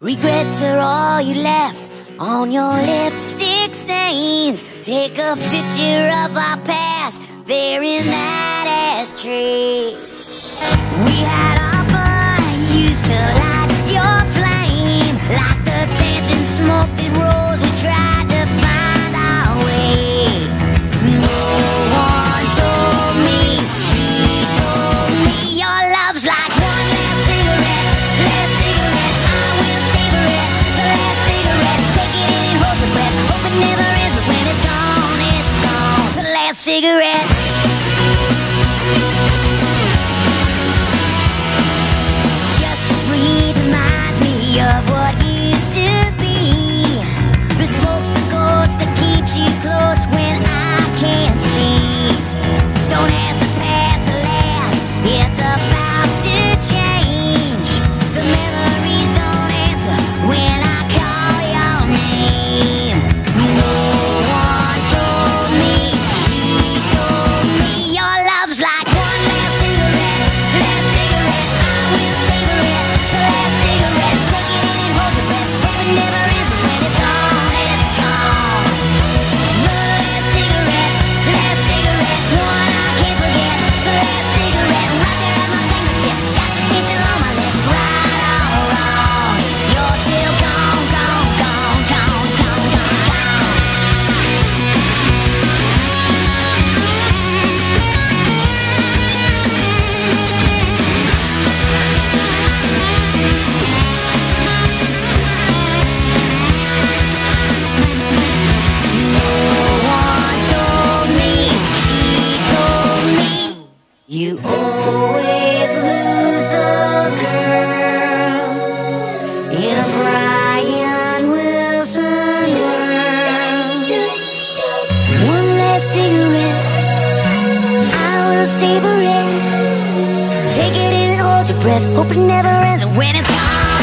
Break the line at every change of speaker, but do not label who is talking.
Regrets are all you left on your lipstick stains. Take a picture of our past there in that ashtray. We cigarette. You always lose the girl in a Brian Wilson world. One last cigarette, I will savor it. Take it in and hold your breath. Hope it never ends when it's gone.